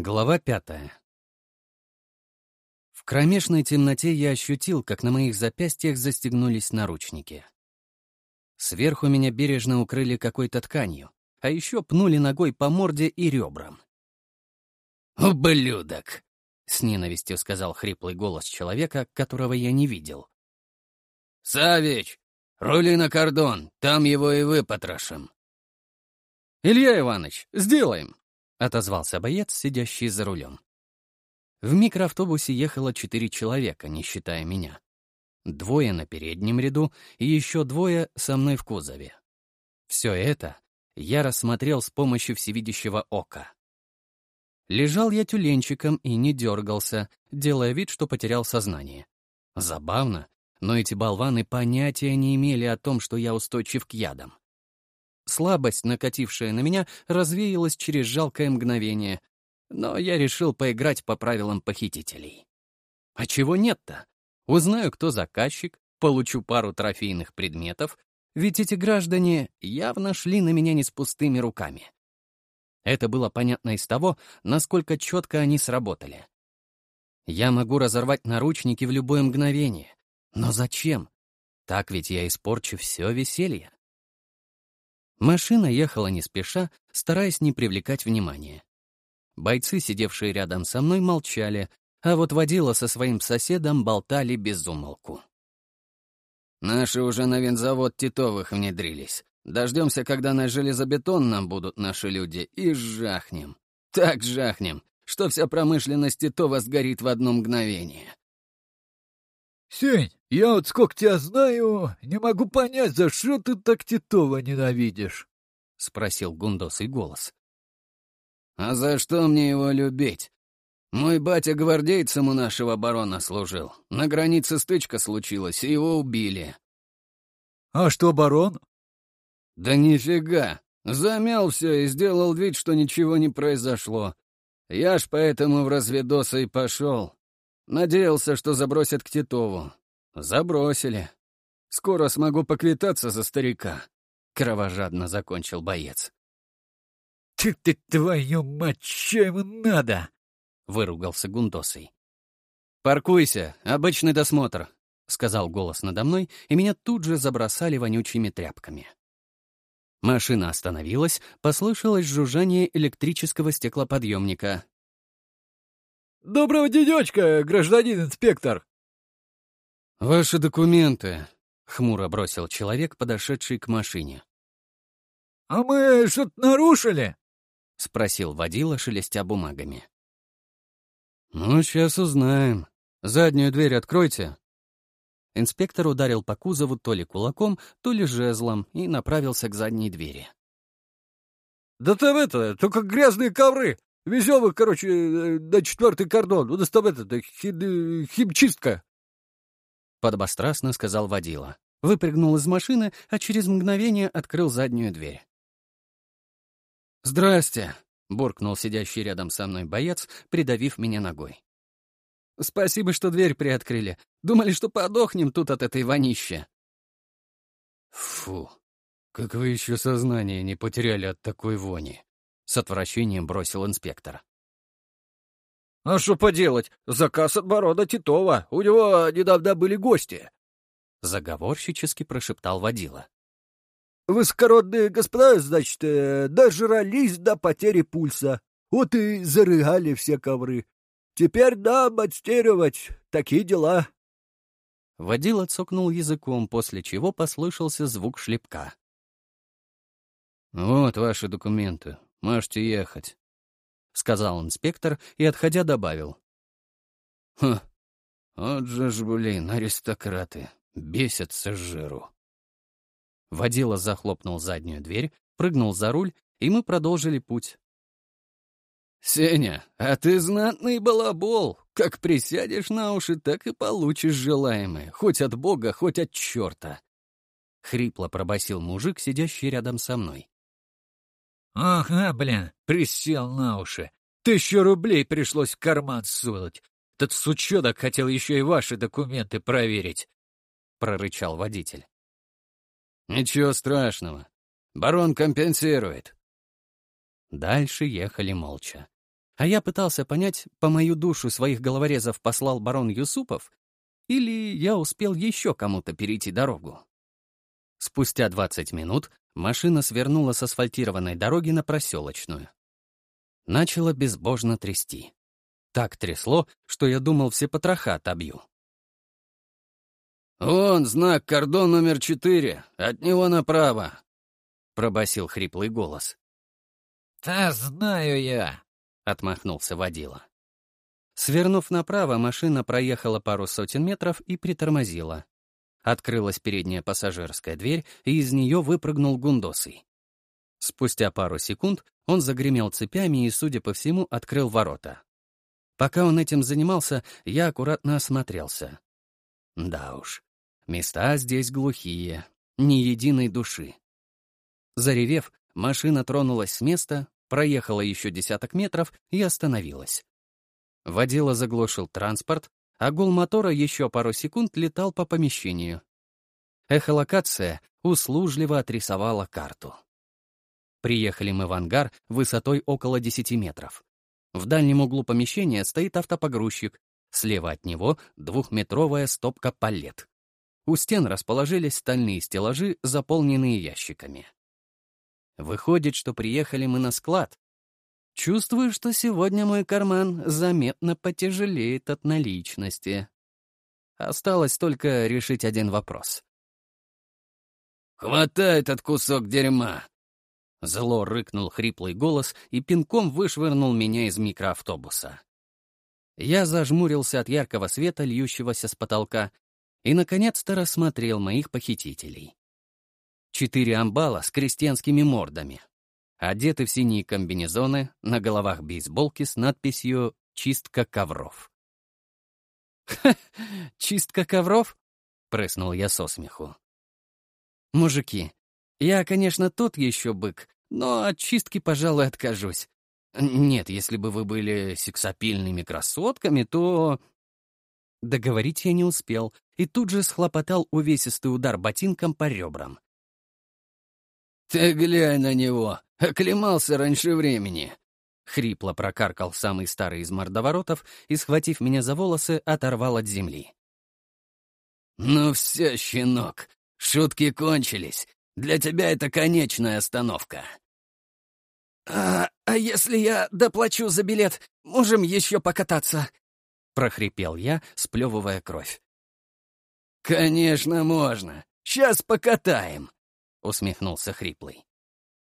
Глава пятая. В кромешной темноте я ощутил, как на моих запястьях застегнулись наручники. Сверху меня бережно укрыли какой-то тканью, а еще пнули ногой по морде и ребрам. «Ублюдок!» — с ненавистью сказал хриплый голос человека, которого я не видел. «Савич, рули на кордон, там его и выпотрошим». «Илья Иванович, сделаем!» — отозвался боец, сидящий за рулем. В микроавтобусе ехало четыре человека, не считая меня. Двое на переднем ряду и еще двое со мной в кузове. Все это я рассмотрел с помощью всевидящего ока. Лежал я тюленчиком и не дергался, делая вид, что потерял сознание. Забавно, но эти болваны понятия не имели о том, что я устойчив к ядам. Слабость, накатившая на меня, развеялась через жалкое мгновение. Но я решил поиграть по правилам похитителей. А чего нет-то? Узнаю, кто заказчик, получу пару трофейных предметов, ведь эти граждане явно шли на меня не с пустыми руками. Это было понятно из того, насколько четко они сработали. Я могу разорвать наручники в любое мгновение. Но зачем? Так ведь я испорчу все веселье. Машина ехала не спеша, стараясь не привлекать внимания. Бойцы, сидевшие рядом со мной, молчали, а вот водила со своим соседом болтали без умолку. «Наши уже на винзавод Титовых внедрились. Дождемся, когда на железобетонном будут наши люди, и жахнем. Так жахнем, что вся промышленность Титова сгорит в одно мгновение». Сень, я вот сколько тебя знаю, не могу понять, за что ты так Титова ненавидишь? — спросил гундосый голос. — А за что мне его любить? Мой батя гвардейцем у нашего барона служил. На границе стычка случилась, и его убили. — А что барон? — Да нифига. Замял все и сделал вид, что ничего не произошло. Я ж поэтому в разведосы и пошел. Надеялся, что забросят к Титову. Забросили. Скоро смогу поквитаться за старика. Кровожадно закончил боец. «Ты ты, твою мать, что ему надо?» — выругался Гундосый. «Паркуйся, обычный досмотр», — сказал голос надо мной, и меня тут же забросали вонючими тряпками. Машина остановилась, послышалось жужжание электрического стеклоподъемника. «Доброго денечка, гражданин инспектор!» «Ваши документы», — хмуро бросил человек, подошедший к машине. «А мы что-то нарушили?» — спросил водила, шелестя бумагами. «Ну, сейчас узнаем. Заднюю дверь откройте». Инспектор ударил по кузову то ли кулаком, то ли жезлом и направился к задней двери. «Да там это, только грязные ковры! Везем их, короче, э, на четвертый кордон. У нас там это, химчистка. Подобострастно сказал водила. Выпрыгнул из машины, а через мгновение открыл заднюю дверь. «Здрасте!» — буркнул сидящий рядом со мной боец, придавив меня ногой. «Спасибо, что дверь приоткрыли. Думали, что подохнем тут от этой вонища». «Фу, как вы еще сознание не потеряли от такой вони!» — с отвращением бросил инспектор. «А что поделать? Заказ от Борода Титова. У него недавно были гости!» Заговорщически прошептал водила. «Высокородные господа, значит, э, дожрались до потери пульса. Вот и зарыгали все ковры. Теперь нам отстеривать. Такие дела!» Водила цокнул языком, после чего послышался звук шлепка. «Вот ваши документы можете ехать», — сказал инспектор и, отходя, добавил. «Хм, вот же ж, блин, аристократы, бесятся жиру». Водила захлопнул заднюю дверь, прыгнул за руль, и мы продолжили путь. «Сеня, а ты знатный балабол. Как присядешь на уши, так и получишь желаемое. Хоть от бога, хоть от черта!» Хрипло пробасил мужик, сидящий рядом со мной. Ага, блин, присел на уши. Тысячу рублей пришлось в карман сунуть. Тот сучонок хотел еще и ваши документы проверить, — прорычал водитель. Ничего страшного. Барон компенсирует. Дальше ехали молча. А я пытался понять, по мою душу своих головорезов послал барон Юсупов или я успел еще кому-то перейти дорогу. Спустя 20 минут Машина свернула с асфальтированной дороги на проселочную. Начало безбожно трясти. Так трясло, что я думал, все потроха отобью. «Вон знак, кордон номер четыре, от него направо», — пробасил хриплый голос. «Да знаю я», — отмахнулся водила. Свернув направо, машина проехала пару сотен метров и притормозила. Открылась передняя пассажирская дверь, и из нее выпрыгнул гундосый. Спустя пару секунд он загремел цепями и, судя по всему, открыл ворота. Пока он этим занимался, я аккуратно осмотрелся. Да уж, места здесь глухие, ни единой души. Заревев, машина тронулась с места, проехала еще десяток метров и остановилась. Водила заглушил транспорт, а гул мотора еще пару секунд летал по помещению. Эхолокация услужливо отрисовала карту. Приехали мы в ангар высотой около 10 метров. В дальнем углу помещения стоит автопогрузчик, слева от него двухметровая стопка палет. У стен расположились стальные стеллажи, заполненные ящиками. Выходит, что приехали мы на склад, Чувствую, что сегодня мой карман заметно потяжелеет от наличности. Осталось только решить один вопрос. «Хватай этот кусок дерьма!» Зло рыкнул хриплый голос и пинком вышвырнул меня из микроавтобуса. Я зажмурился от яркого света, льющегося с потолка, и, наконец-то, рассмотрел моих похитителей. Четыре амбала с крестьянскими мордами, одеты в синие комбинезоны, на головах бейсболки с надписью «Чистка ковров». «Ха, чистка ковров?» — прыснул я со смеху. «Мужики, я, конечно, тот еще бык, но от чистки, пожалуй, откажусь. Нет, если бы вы были сексапильными красотками, то...» Договорить я не успел и тут же схлопотал увесистый удар ботинком по ребрам. «Ты глянь на него!» «Оклемался раньше времени!» Хрипло прокаркал самый старый из мордоворотов и, схватив меня за волосы, оторвал от земли. «Ну все, щенок, шутки кончились. Для тебя это конечная остановка». «А, а если я доплачу за билет, можем еще покататься?» — прохрипел я, сплевывая кровь. «Конечно можно. Сейчас покатаем», — усмехнулся хриплый.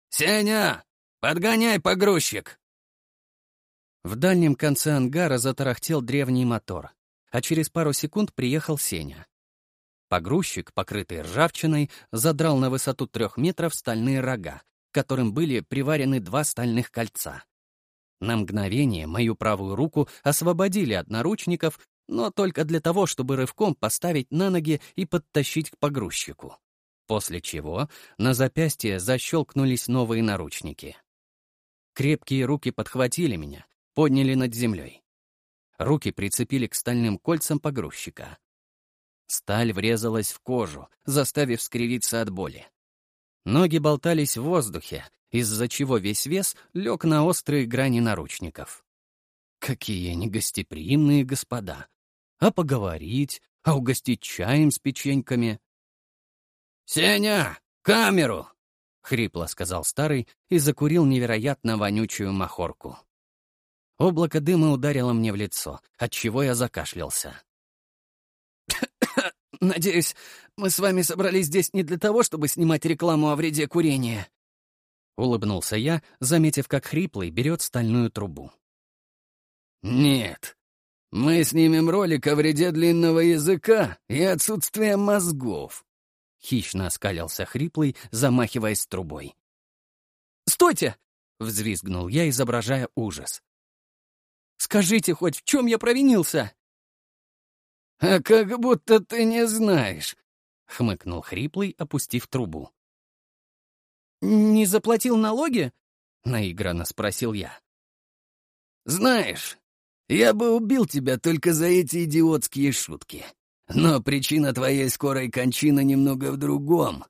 «Сеня, подгоняй погрузчик!» В дальнем конце ангара затарахтел древний мотор, а через пару секунд приехал Сеня. Погрузчик, покрытый ржавчиной, задрал на высоту трех метров стальные рога, к которым были приварены два стальных кольца. На мгновение мою правую руку освободили от наручников, но только для того, чтобы рывком поставить на ноги и подтащить к погрузчику после чего на запястье защелкнулись новые наручники. Крепкие руки подхватили меня, подняли над землей. Руки прицепили к стальным кольцам погрузчика. Сталь врезалась в кожу, заставив скривиться от боли. Ноги болтались в воздухе, из-за чего весь вес лег на острые грани наручников. Какие негостеприимные господа! А поговорить, а угостить чаем с печеньками. «Сеня, камеру!» — хрипло сказал старый и закурил невероятно вонючую махорку. Облако дыма ударило мне в лицо, отчего я закашлялся. «Надеюсь, мы с вами собрались здесь не для того, чтобы снимать рекламу о вреде курения», — улыбнулся я, заметив, как хриплый берет стальную трубу. «Нет, мы снимем ролик о вреде длинного языка и отсутствия мозгов», Хищно оскалился хриплый, замахиваясь трубой. «Стойте!» — взвизгнул я, изображая ужас. «Скажите хоть, в чем я провинился?» «А как будто ты не знаешь», — хмыкнул хриплый, опустив трубу. «Не заплатил налоги?» — наигранно спросил я. «Знаешь, я бы убил тебя только за эти идиотские шутки», но причина твоей скорой кончины немного в другом».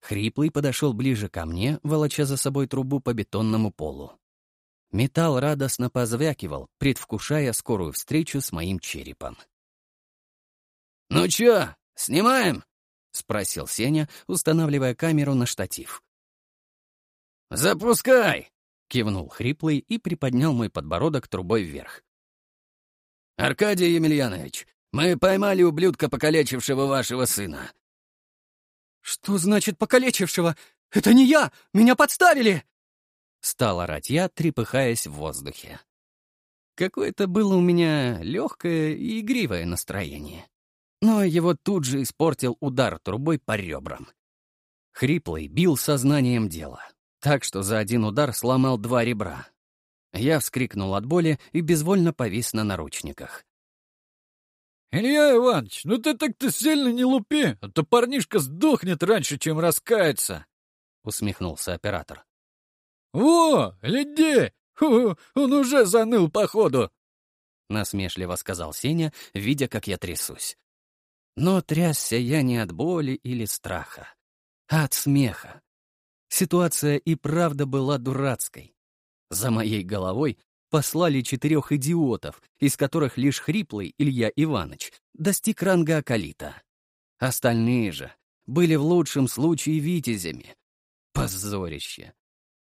Хриплый подошел ближе ко мне, волоча за собой трубу по бетонному полу. Металл радостно позвякивал, предвкушая скорую встречу с моим черепом. «Ну чё, снимаем?» — спросил Сеня, устанавливая камеру на штатив. «Запускай!» — кивнул Хриплый и приподнял мой подбородок трубой вверх. «Аркадий Емельянович, мы поймали ублюдка, покалечившего вашего сына». «Что значит покалечившего? Это не я! Меня подставили!» Стал орать я, трепыхаясь в воздухе. Какое-то было у меня легкое и игривое настроение. Но его тут же испортил удар трубой по ребрам. Хриплый бил сознанием дела, так что за один удар сломал два ребра. Я вскрикнул от боли и безвольно повис на наручниках. «Илья Иванович, ну ты так-то сильно не лупи, а то парнишка сдохнет раньше, чем раскается!» — усмехнулся оператор. «Во, леди! Он уже заныл, походу!» — насмешливо сказал Сеня, видя, как я трясусь. Но трясся я не от боли или страха, а от смеха. Ситуация и правда была дурацкой. За моей головой послали четырех идиотов, из которых лишь хриплый Илья Иванович достиг ранга Акалита. Остальные же были в лучшем случае витязями. Позорище.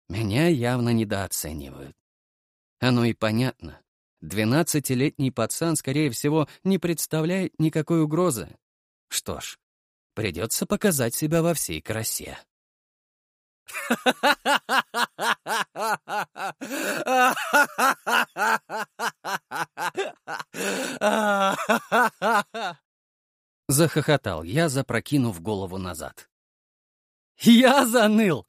Меня явно недооценивают. Оно и понятно. Двенадцатилетний пацан, скорее всего, не представляет никакой угрозы. Что ж, придется показать себя во всей красе. Захохотал я, запрокинув голову назад. «Я заныл!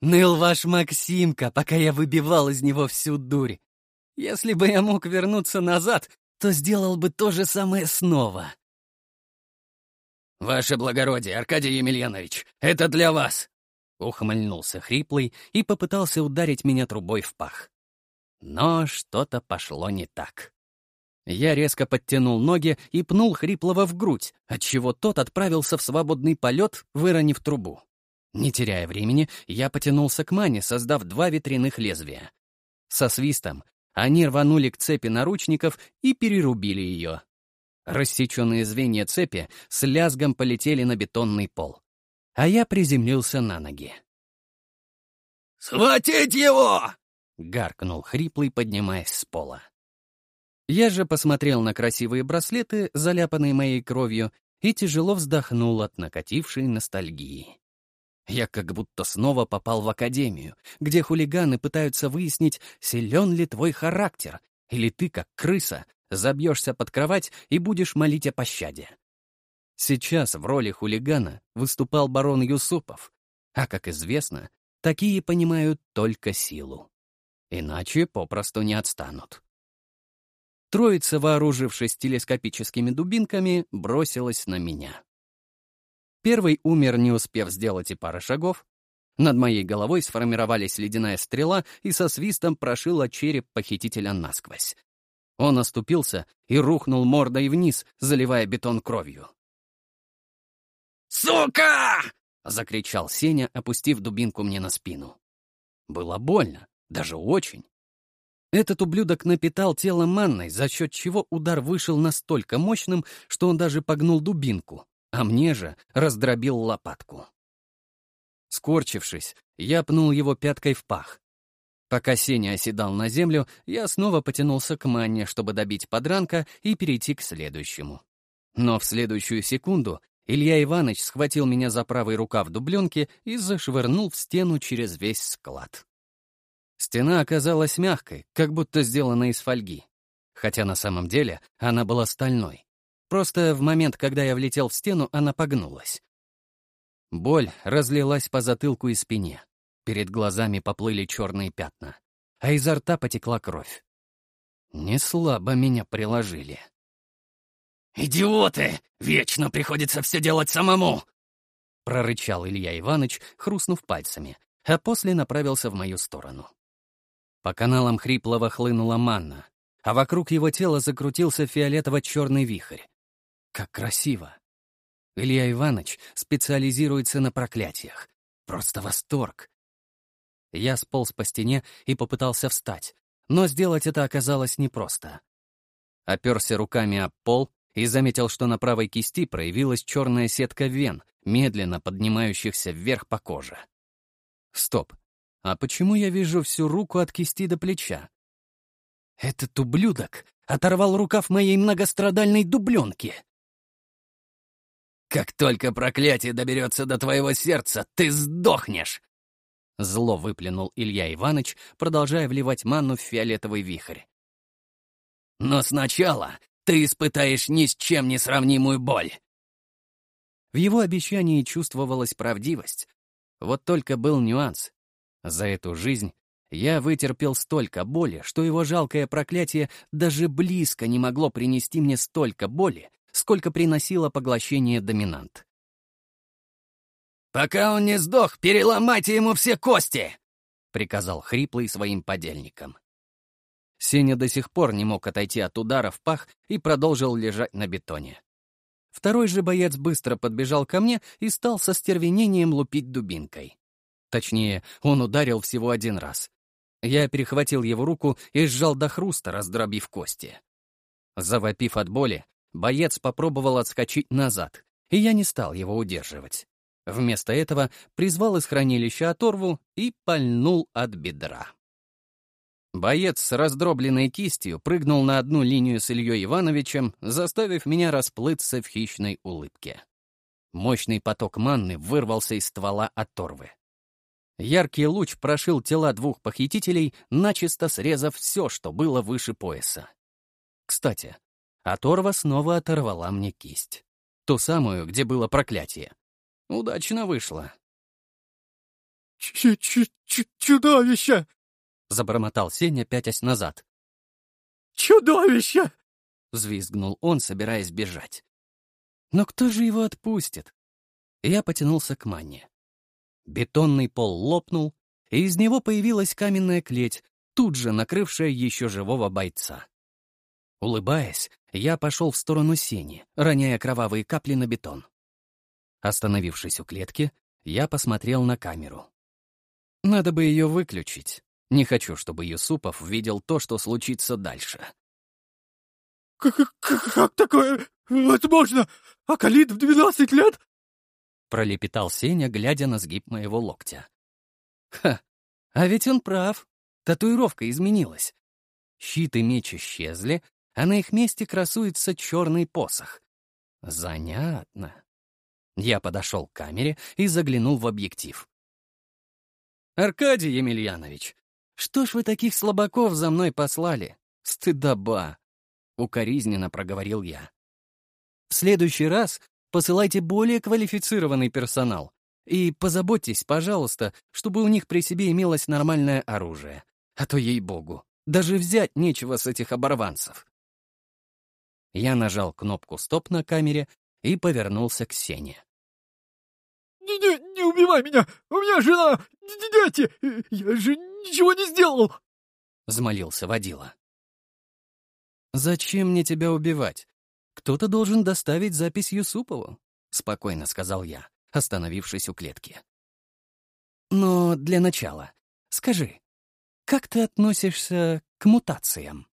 Ныл ваш Максимка, пока я выбивал из него всю дурь. Если бы я мог вернуться назад, то сделал бы то же самое снова». «Ваше благородие, Аркадий Емельянович, это для вас!» Ухмыльнулся хриплый и попытался ударить меня трубой в пах. Но что-то пошло не так. Я резко подтянул ноги и пнул хриплого в грудь, отчего тот отправился в свободный полет, выронив трубу. Не теряя времени, я потянулся к мане, создав два ветряных лезвия. Со свистом они рванули к цепи наручников и перерубили ее. Рассеченные звенья цепи с лязгом полетели на бетонный пол а я приземлился на ноги. «Схватить его!» — гаркнул хриплый, поднимаясь с пола. Я же посмотрел на красивые браслеты, заляпанные моей кровью, и тяжело вздохнул от накатившей ностальгии. Я как будто снова попал в академию, где хулиганы пытаются выяснить, силен ли твой характер, или ты, как крыса, забьешься под кровать и будешь молить о пощаде. Сейчас в роли хулигана выступал барон Юсупов, а, как известно, такие понимают только силу. Иначе попросту не отстанут. Троица, вооружившись телескопическими дубинками, бросилась на меня. Первый умер, не успев сделать и пары шагов. Над моей головой сформировались ледяная стрела и со свистом прошила череп похитителя насквозь. Он оступился и рухнул мордой вниз, заливая бетон кровью. «Сука!» — закричал Сеня, опустив дубинку мне на спину. Было больно, даже очень. Этот ублюдок напитал тело манной, за счет чего удар вышел настолько мощным, что он даже погнул дубинку, а мне же раздробил лопатку. Скорчившись, я пнул его пяткой в пах. Пока Сеня оседал на землю, я снова потянулся к манне, чтобы добить подранка и перейти к следующему. Но в следующую секунду Илья Иванович схватил меня за правый рукав дубленки и зашвырнул в стену через весь склад. Стена оказалась мягкой, как будто сделана из фольги. Хотя на самом деле она была стальной. Просто в момент, когда я влетел в стену, она погнулась. Боль разлилась по затылку и спине. Перед глазами поплыли черные пятна, а изо рта потекла кровь. Не слабо меня приложили. «Идиоты! Вечно приходится все делать самому!» — прорычал Илья Иванович, хрустнув пальцами, а после направился в мою сторону. По каналам хриплого хлынула манна, а вокруг его тела закрутился фиолетово-черный вихрь. Как красиво! Илья Иванович специализируется на проклятиях. Просто восторг! Я сполз по стене и попытался встать, но сделать это оказалось непросто. Оперся руками об пол, и заметил, что на правой кисти проявилась черная сетка вен, медленно поднимающихся вверх по коже. Стоп. А почему я вижу всю руку от кисти до плеча? Этот ублюдок оторвал рукав моей многострадальной дубленки. «Как только проклятие доберется до твоего сердца, ты сдохнешь!» Зло выплюнул Илья Иванович, продолжая вливать манну в фиолетовый вихрь. «Но сначала ты испытаешь ни с чем не сравнимую боль!» В его обещании чувствовалась правдивость. Вот только был нюанс. За эту жизнь я вытерпел столько боли, что его жалкое проклятие даже близко не могло принести мне столько боли, сколько приносило поглощение доминант. «Пока он не сдох, переломайте ему все кости!» — приказал хриплый своим подельникам. Сеня до сих пор не мог отойти от удара в пах и продолжил лежать на бетоне. Второй же боец быстро подбежал ко мне и стал со стервенением лупить дубинкой. Точнее, он ударил всего один раз. Я перехватил его руку и сжал до хруста, раздробив кости. Завопив от боли, боец попробовал отскочить назад, и я не стал его удерживать. Вместо этого призвал из хранилища оторву и пальнул от бедра. Боец с раздробленной кистью прыгнул на одну линию с Ильей Ивановичем, заставив меня расплыться в хищной улыбке. Мощный поток манны вырвался из ствола оторвы. Яркий луч прошил тела двух похитителей, начисто срезав все, что было выше пояса. Кстати, оторва снова оторвала мне кисть. Ту самую, где было проклятие. Удачно вышло. Ч -ч -ч «Чудовище!» — забормотал Сеня, пятясь назад. «Чудовище!» — взвизгнул он, собираясь бежать. «Но кто же его отпустит?» Я потянулся к манне. Бетонный пол лопнул, и из него появилась каменная клеть, тут же накрывшая еще живого бойца. Улыбаясь, я пошел в сторону сени, роняя кровавые капли на бетон. Остановившись у клетки, я посмотрел на камеру. Надо бы ее выключить. Не хочу, чтобы Юсупов видел то, что случится дальше. «Как, как, такое возможно? А Калит в двенадцать лет?» Пролепетал Сеня, глядя на сгиб моего локтя. «Ха, а ведь он прав. Татуировка изменилась. Щит и меч исчезли, а на их месте красуется черный посох. Занятно». Я подошел к камере и заглянул в объектив. «Аркадий Емельянович, что ж вы таких слабаков за мной послали? Стыдоба!» — укоризненно проговорил я. «В следующий раз посылайте более квалифицированный персонал и позаботьтесь, пожалуйста, чтобы у них при себе имелось нормальное оружие. А то, ей-богу, даже взять нечего с этих оборванцев». Я нажал кнопку «Стоп» на камере и повернулся к Сене. «Не, не, не убивай меня! У меня жена, дети! Я же ничего не сделал!» — взмолился водила. «Зачем мне тебя убивать? Кто-то должен доставить запись Юсупову», — спокойно сказал я, остановившись у клетки. «Но для начала скажи, как ты относишься к мутациям?»